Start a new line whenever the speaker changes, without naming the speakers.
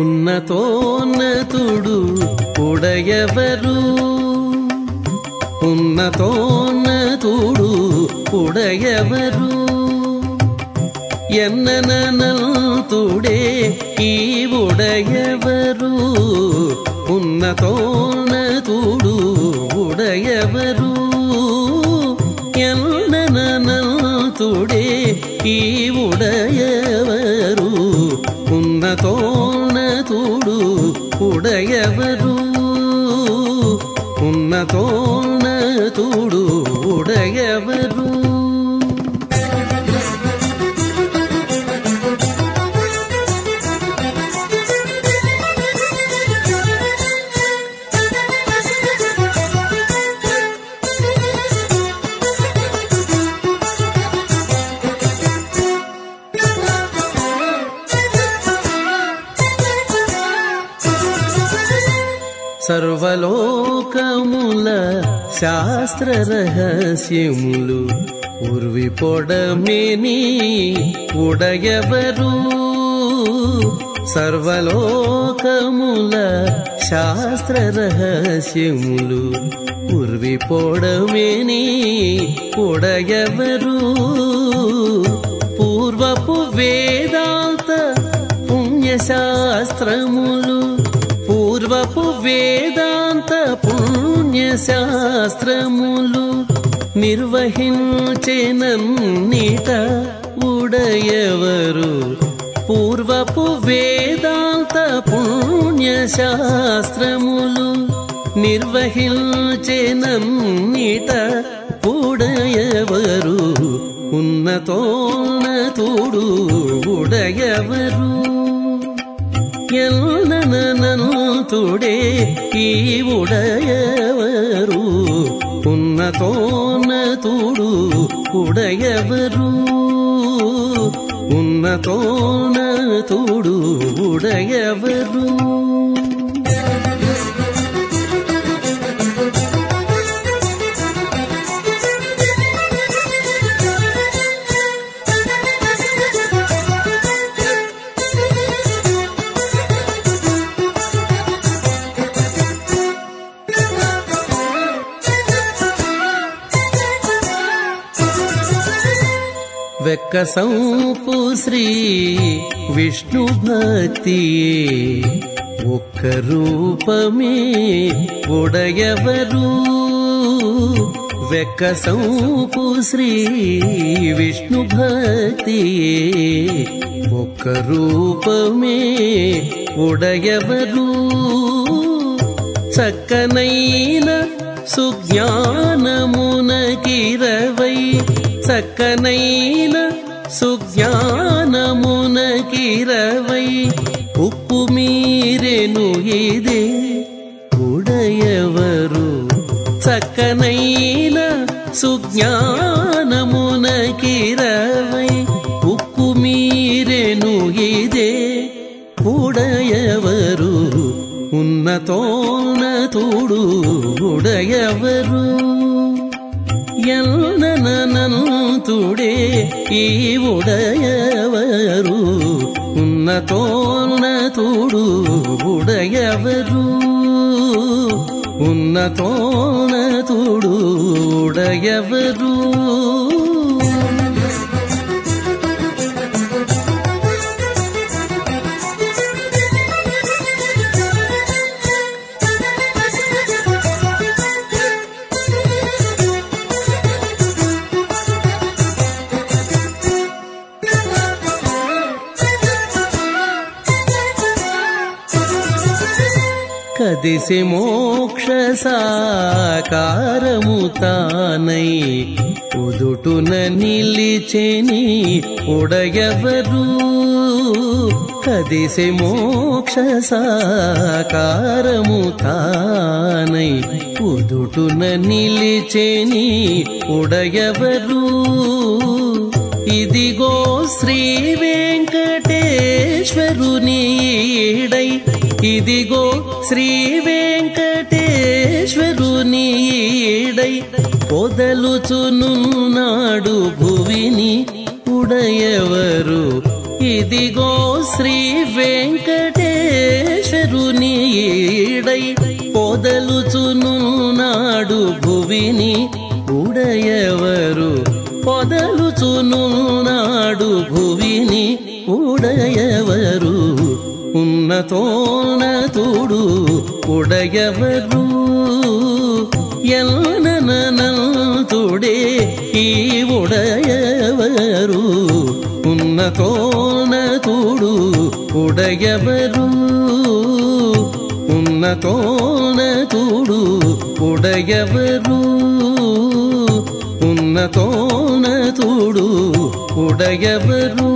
ఉన్నతోన్నతుడు ఉడయవరు ఉన్నతోన్నతుడు ఉడయవరు ఎన్ననంతుడే ఈ ఉడయవరు ఉన్నతోన్నతుడు ఉడయవరు ఎన్ననంతుడే ఈ ఉడయవరు தூடு உடையவரும் உன்னதோன தூடு సర్వలోకముల శాస్త్ర రహస్యములు ఉర్వి పొడమేని ఉడయవరు సర్వలోకముల శాస్త్ర రహస్యములు ఉర్వి పొడమేని ఉడయవరు పూర్వపు వేదాంత పుణ్యశాస్త్రములు పూర్వపు వేదాంత శాస్త్రములు నిర్వహించేనన్నిట ఉడయవరు. పూర్వపు వేదాంత పుణ్యశాస్త్రములు నిర్వహించేనన్నిట ఉడయవరు. ఉన్నతోన్నతుడు ఉడయవరు. ಎಲ್ಲನನಂತುಡೆ ಈ ಉಡೆಯವರು ಪುನ್ನ ತೋನ ತೂಡು ಉಡೆಯವರು ಉನ್ನ ತೋನ ತೂಡು ಉಡೆಯವರು శ్రీ విష్ణు భక్తియే. ఒక్క రూపమే ఉడయవరు వెక్క సంపు శ్రీ విష్ణు భక్తియే. ఒక్క రూపమే ఉడయవరు చక్కనైన సుజ్ఞానమునకిరవై చక్కనైన సుజ్ఞానమునకిరవై ఉప్పు మీరెను ఇదే ఉడయవరు చక్కనైన సుజ్ఞానమునకిరవై ఉక్కు మీరెను ఇదే ఉడయవరు ఉన్నతోన్నతుడు ఉడయవరు ಎಲ್ಲ ನಂತುಡೆ ಈ ಉಡೆಯವರು ಉನ್ನತೋನ್ನ ತುಡು ಉಡೆಯವರು ಉನ್ನತೋನ ತುಡು ಉಡೆಯವರು కదిసి మోక్ష సాకారము తానై ఉదుటున నిలిచెని ఉడయవరు కదిసి మోక్ష సాకారము తానై ఉదుటున నిలిచెని ఉడయవరు ఇదిగో శ్రీ వెంకటే వెంకటేశ్వరుని ఈడై. ఇదిగో శ్రీ వెంకటేశ్వరుని ఈడై. పొదలుచునున్నాడు భువిని ఉడయవరు. ఇదిగో శ్రీ వెంకటేశ్వరుని ఈడై. పొదలుచునున్నాడు భువిని ఉడయవరు. పొదలుచునున్నాడు ತೋನ ತೂಡು ಉಡೆಯವರು ಎಲ್ಲನ ತುಡೆ ಈ ಉಡೆಯವರು ಉನ್ನ ತೋನ ತೂಡು ಉಡೆಯವರು ಉನ್ನ ತೋನ ತೂಡು ಉಡೆಯವರು ಉನ್ನ ತೋನ ತೂಡು ಉಡೆಯವರು